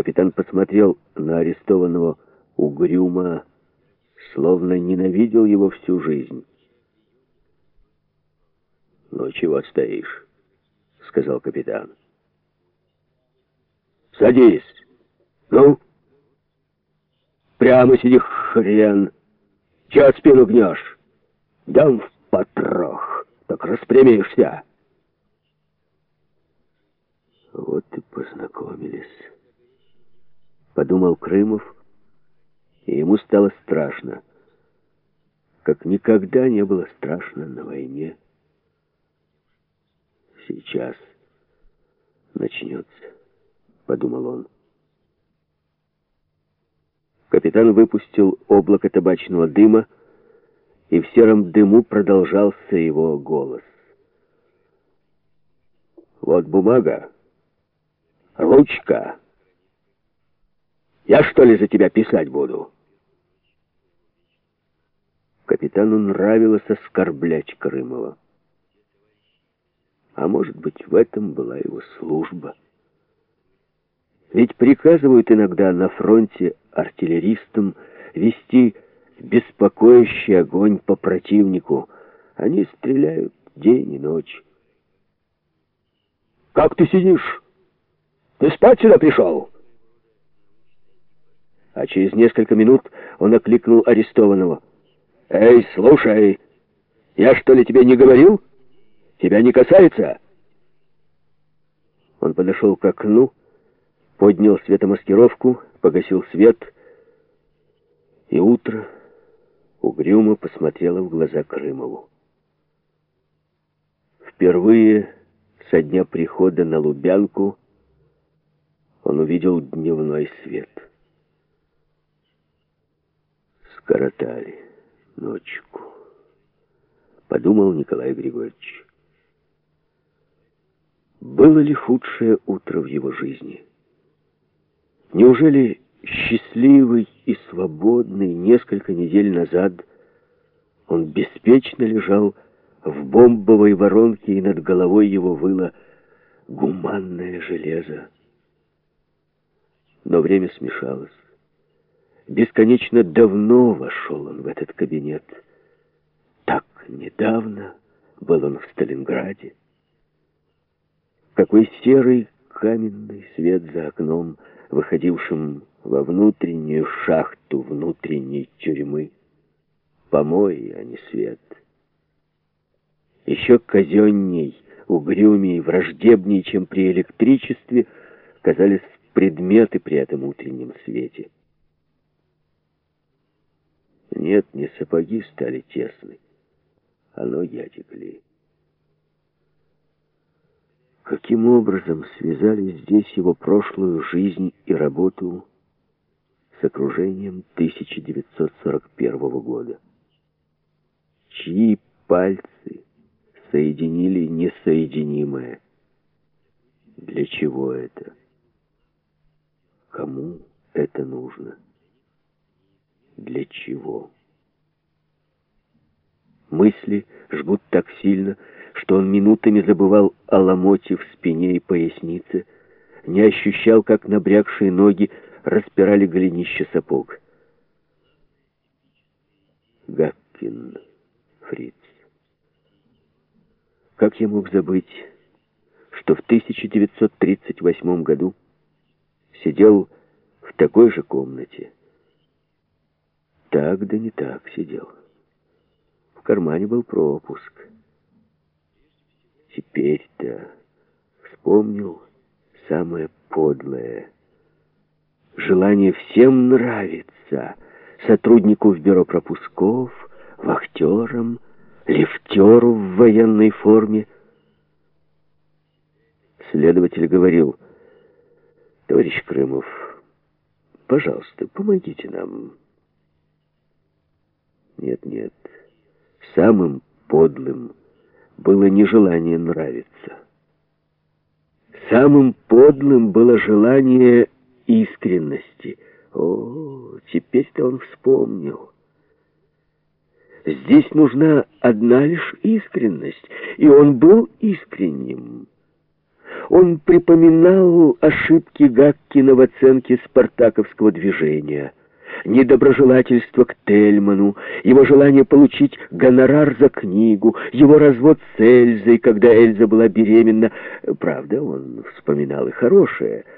Капитан посмотрел на арестованного угрюмо, словно ненавидел его всю жизнь. «Ну, чего стоишь?» — сказал капитан. «Садись! Ну, прямо сиди, хрен! Чего спину гнешь? Дам в потрох, так распрямишься!» Вот и познакомились. Подумал Крымов, и ему стало страшно. Как никогда не было страшно на войне. Сейчас начнется, подумал он. Капитан выпустил облако табачного дыма, и в сером дыму продолжался его голос. «Вот бумага, ручка. Я что ли за тебя писать буду?» Капитану нравилось оскорблять Крымова. А может быть, в этом была его служба. Ведь приказывают иногда на фронте артиллеристам вести беспокоящий огонь по противнику. Они стреляют день и ночь. «Как ты сидишь? Ты спать сюда пришел?» А через несколько минут он окликнул арестованного. «Эй, слушай, я что ли тебе не говорил?» Тебя не касается!» Он подошел к окну, поднял светомаскировку, погасил свет, и утро угрюмо посмотрело в глаза Крымову. Впервые со дня прихода на Лубянку он увидел дневной свет. Скоротали ночку, подумал Николай Григорьевич. Было ли худшее утро в его жизни? Неужели счастливый и свободный несколько недель назад он беспечно лежал в бомбовой воронке, и над головой его выло гуманное железо? Но время смешалось. Бесконечно давно вошел он в этот кабинет. Так недавно был он в Сталинграде. Какой серый каменный свет за окном, выходившим во внутреннюю шахту внутренней тюрьмы. Помой, а не свет. Еще казенней, угрюмей, враждебней, чем при электричестве, казались предметы при этом утреннем свете. Нет, не сапоги стали тесны, а ноги отекли. Каким образом связали здесь его прошлую жизнь и работу с окружением 1941 года? Чьи пальцы соединили несоединимое? Для чего это? Кому это нужно? Для чего? Мысли жгут так сильно, что он минутами забывал о ломоте в спине и пояснице, не ощущал, как набрякшие ноги распирали голенище сапог. Гаккин, фриц. Как я мог забыть, что в 1938 году сидел в такой же комнате? Так да не так сидел. В кармане был пропуск. Теперь-то вспомнил самое подлое. Желание всем нравиться. Сотруднику в бюро пропусков, вахтерам, лифтеру в военной форме. Следователь говорил, «Товарищ Крымов, пожалуйста, помогите нам». Нет, нет, самым подлым было нежелание нравиться. Самым подлым было желание искренности. О, теперь-то он вспомнил. Здесь нужна одна лишь искренность, и он был искренним. Он припоминал ошибки Гаккина в оценке спартаковского движения, недоброжелательство к Тельману, его желание получить гонорар за книгу, его развод с Эльзой, когда Эльза была беременна. Правда, он вспоминал и хорошее —